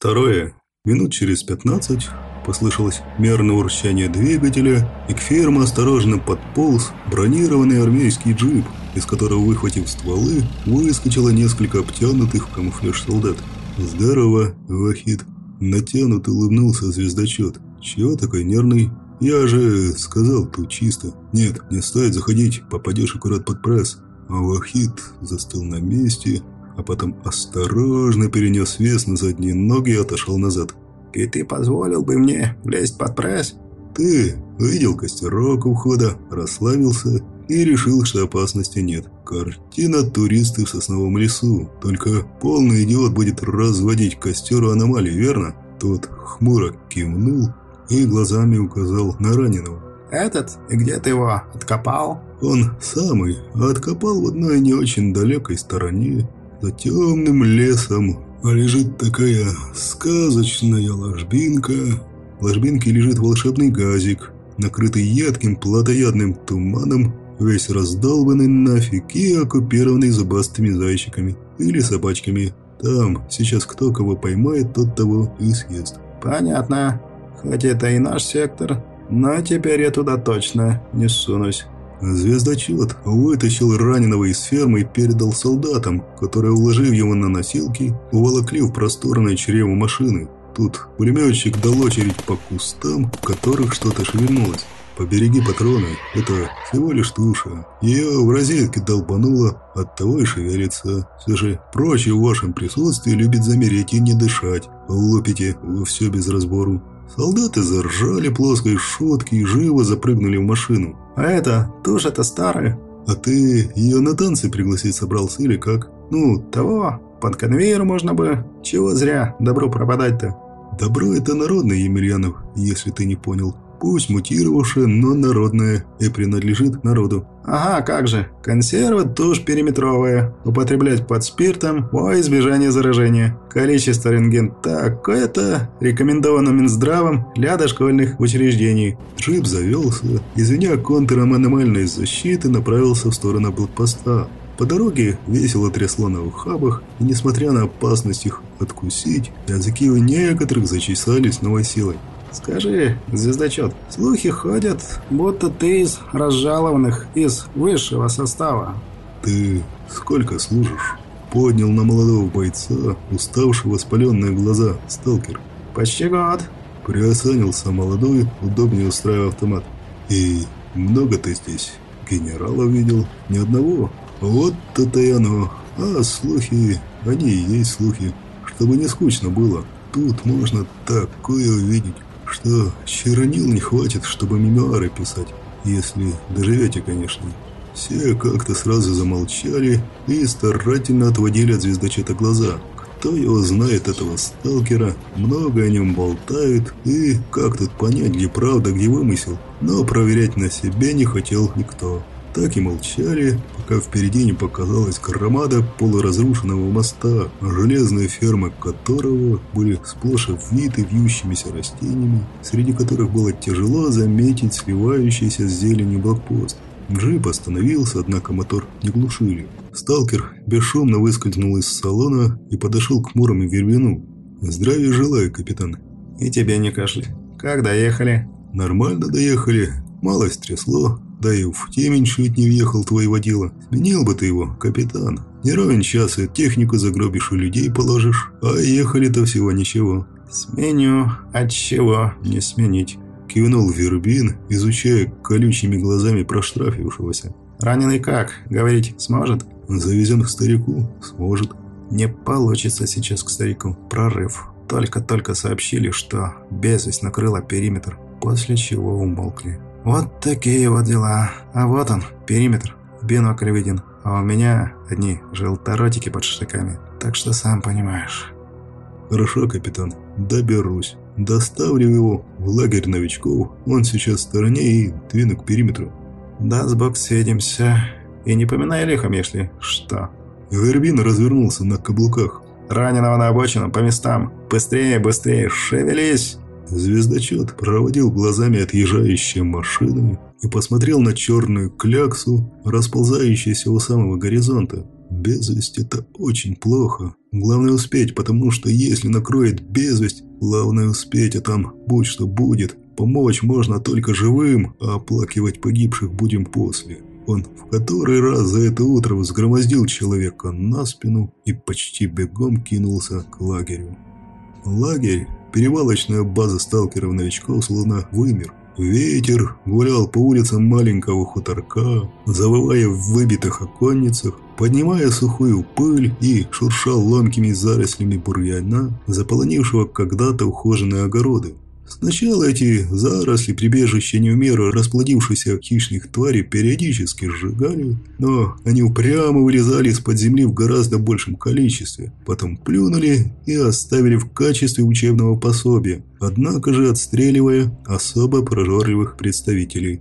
Второе. Минут через пятнадцать послышалось мерное урчание двигателя, и к ферме осторожно подполз бронированный армейский джип, из которого, выхватив стволы, выскочило несколько обтянутых в камуфляж солдат. «Здорово, Вахид!» Натянут улыбнулся звездочет. «Чего такой нервный?» «Я же сказал тут чисто. Нет, не стоит заходить, попадешь аккурат под пресс». А Вахид застыл на месте, а потом осторожно перенес вес на задние ноги и отошел назад. «И ты позволил бы мне влезть под пресс?» «Ты видел костерок у входа, расслабился и решил, что опасности нет. Картина туристы в сосновом лесу. Только полный идиот будет разводить костер у аномалии, верно?» Тот хмуро кивнул и глазами указал на раненого. «Этот? И где ты его откопал?» «Он самый. Откопал в одной не очень далекой стороне, за темным лесом. Лежит такая сказочная ложбинка. В ложбинке лежит волшебный газик, накрытый едким плотоядным туманом, весь раздолбанный нафиг и оккупированный зубастыми зайчиками или собачками. Там сейчас кто кого поймает, тот того и съест. «Понятно. Хоть это и наш сектор, но теперь я туда точно не сунусь». Звездочет вытащил раненого из фермы и передал солдатам, которые, уложив его на носилки, уволокли в просторное чрево машины. Тут пулеметчик дал очередь по кустам, в которых что-то шевельнулось. Побереги патроны, это всего лишь туша. Ее в розетке долбануло, оттого и шевелится. Все же прочее в вашем присутствии любит замереть и не дышать. Лупите во все без разбору. Солдаты заржали плоской шутки и живо запрыгнули в машину. «А это, тоже-то старая?» «А ты ее на танцы пригласить собрался или как?» «Ну, того, под конвейер можно бы. Чего зря добро пропадать-то?» «Добро – это народное, Емельянов, если ты не понял пусть мутировавшее, но народное, и принадлежит народу. Ага, как же. Консервы тушь периметровая. Употреблять под спиртом во избежание заражения. Количество рентген такое-то рекомендовано Минздравом для дошкольных учреждений. Джип завелся, извиня контуром аномальной защиты, направился в сторону блокпоста. По дороге весело трясло на ухабах, и несмотря на опасность их откусить, языки у некоторых зачесались новой силой. «Скажи, звездочет, слухи ходят, будто ты из разжалованных, из высшего состава». «Ты сколько служишь?» Поднял на молодого бойца, уставшего воспаленные глаза, сталкер. «Почти год». Приосанился молодой, удобнее устраивая автомат. «И много ты здесь генералов видел? Ни одного? Вот то-то и оно. А слухи, они и есть слухи. Чтобы не скучно было, тут можно такое увидеть» что чернил не хватит, чтобы мемуары писать, если доживете, конечно. Все как-то сразу замолчали и старательно отводили от звездочета глаза. Кто его знает, этого сталкера, много о нем болтают, и как тут понять, где правда, где вымысел, но проверять на себе не хотел никто так и молчали, пока впереди не показалась громада полуразрушенного моста, железные фермы которого были сплошь обвиты вьющимися растениями, среди которых было тяжело заметить сливающийся с зеленью блокпост. Джип остановился, однако мотор не глушили. Сталкер бесшумно выскользнул из салона и подошел к Муром и Вервину. «Здравия желаю, капитан». «И тебе не кашляй. Как доехали?» «Нормально доехали. Малость трясло, да и в темень чуть не въехал твой водила. Сменил бы ты его, капитан. Не ровен час и технику загробишь и людей положишь. А ехали-то всего ничего. Сменю. От чего не сменить? Кивнул Вербин, изучая колючими глазами проштрафившегося. Раненый как? Говорить сможет? Завезем к старику. Сможет. Не получится сейчас к старику. Прорыв. Только-только сообщили, что безвесть накрыла периметр, после чего умолкли. Вот такие вот дела. А вот он, периметр. Бинокль виден. А у меня одни желторотики под штыками. Так что сам понимаешь. Хорошо, капитан. Доберусь. Доставлю его в лагерь новичков. Он сейчас в стороне и двину к периметру. Да, с бок сведемся. И не поминай лихом, если что. Вербин развернулся на каблуках. Раненого на обочину, по местам. Быстрее, быстрее, шевелись. Звездочет проводил глазами отъезжающие машины и посмотрел на черную кляксу, расползающуюся у самого горизонта. Безвесть – это очень плохо. Главное успеть, потому что если накроет безвесть, главное успеть, а там будь что будет. Помочь можно только живым, а оплакивать погибших будем после. Он в который раз за это утро взгромоздил человека на спину и почти бегом кинулся к лагерю. Лагерь, перевалочная база сталкеров-новичков, словно вымер. Ветер гулял по улицам маленького хуторка, завывая в выбитых оконницах, поднимая сухую пыль и шуршал ломкими зарослями бурьяна, заполонившего когда-то ухоженные огороды. Сначала эти заросли, прибежища не в меру расплодившихся хищных тварей, периодически сжигали, но они упрямо вылезали из-под земли в гораздо большем количестве. Потом плюнули и оставили в качестве учебного пособия, однако же отстреливая особо прожорливых представителей.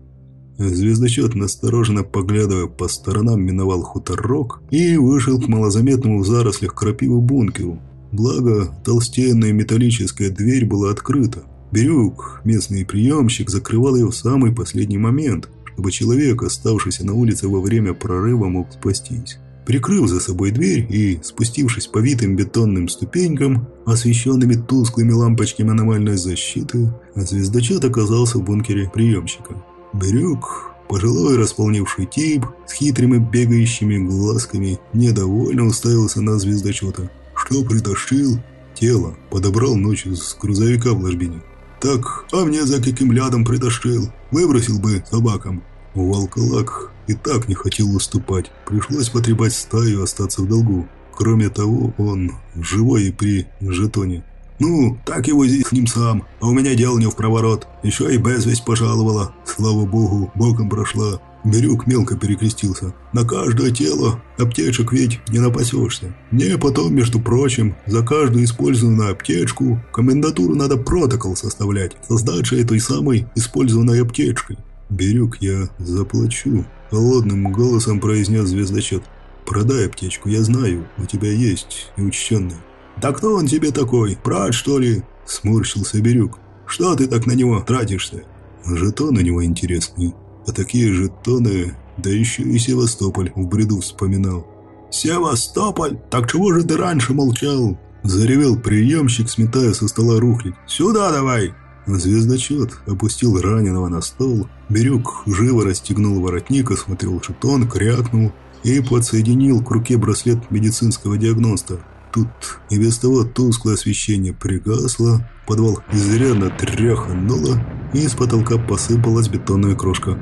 Звездочет, настороженно поглядывая по сторонам, миновал хуторок и вышел к малозаметному в зарослях крапивы бункеру. Благо, толстенная металлическая дверь была открыта. Бирюк, местный приемщик, закрывал ее в самый последний момент, чтобы человек, оставшийся на улице во время прорыва, мог спастись. Прикрыв за собой дверь и спустившись по витым бетонным ступенькам, освещенными тусклыми лампочками аномальной защиты, звездочет оказался в бункере приемщика. Бирюк, пожилой располневший тип, с хитрыми бегающими глазками, недовольно уставился на звездочета. «Что притащил?» «Тело. Подобрал ночью с грузовика в ложбине». Так, а мне за каким лядом притащил. Выбросил бы собакам. Волколак и так не хотел уступать. Пришлось потребать стаю остаться в долгу. Кроме того, он живой и при жетоне. «Ну, так и вози с ним сам, а у меня дело не в проворот. Еще и безвесть пожаловала. Слава богу, боком прошла. Бирюк мелко перекрестился. «На каждое тело аптечек ведь не напасешься. Мне потом, между прочим, за каждую использованную аптечку комендатуру надо протокол составлять со сдачей этой самой использованной аптечкой». «Бирюк, я заплачу», – холодным голосом произнес звездочет. «Продай аптечку, я знаю, у тебя есть неучтенная». «Да кто он тебе такой, брат, что ли?» – сморщился Бирюк. «Что ты так на него тратишься?» «Жетон у него интересный», а такие же тоны, да еще и Севастополь в бреду вспоминал. «Севастополь? Так чего же ты раньше молчал?» Заревел приемщик, сметая со стола рухлить. «Сюда давай!» Звездочет опустил раненого на стол. Бирюк живо расстегнул воротник, осмотрел жетон, крякнул и подсоединил к руке браслет медицинского диагноста. Тут и без того тусклое освещение пригасло, подвал изрядно тряхануло, и с потолка посыпалась бетонная крошка.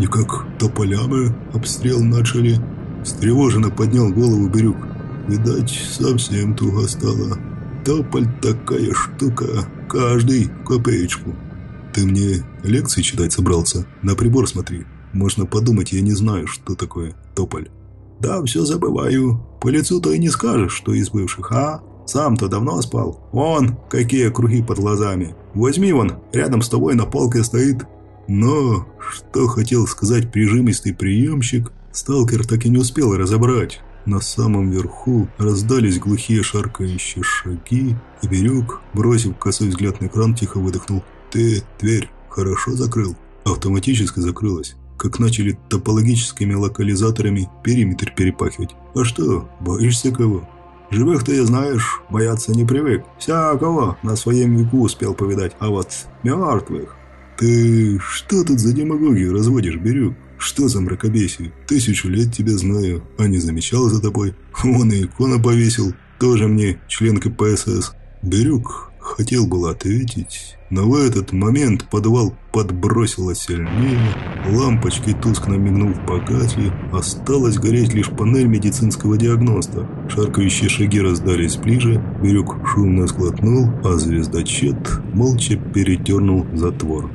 Никак тополямы обстрел начали. Встревоженно поднял голову Бирюк. Видать, совсем туго стало. Тополь такая штука, каждый копеечку. Ты мне лекции читать собрался? На прибор смотри. Можно подумать, я не знаю, что такое тополь. Да, все забываю. По лицу-то и не скажешь, что из бывших, а? Сам-то давно спал. Вон, какие круги под глазами. Возьми вон, рядом с тобой на полке стоит. Но, что хотел сказать прижимистый приемщик, сталкер так и не успел разобрать. На самом верху раздались глухие шаркающие шаги, и Бирюк, бросив косой взгляд на экран, тихо выдохнул. «Ты дверь хорошо закрыл?» Автоматически закрылась как начали топологическими локализаторами периметр перепахивать. А что, боишься кого? Живых-то я, знаешь, бояться не привык. Всякого на своем веку успел повидать, а вот мертвых... Ты что тут за демагогию разводишь, Бирюк? Что за мракобесие? Тысячу лет тебя знаю, а не замечал за тобой. Вон и икона повесил, тоже мне член КПСС. Бирюк Хотел было ответить, но в этот момент подвал подбросило сильнее, лампочки тускло мигнув погасли, осталась гореть лишь панель медицинского диагноста. Шаркающие шаги раздались ближе, Бирюк шумно сглотнул, а звездочет молча перетернул затвор.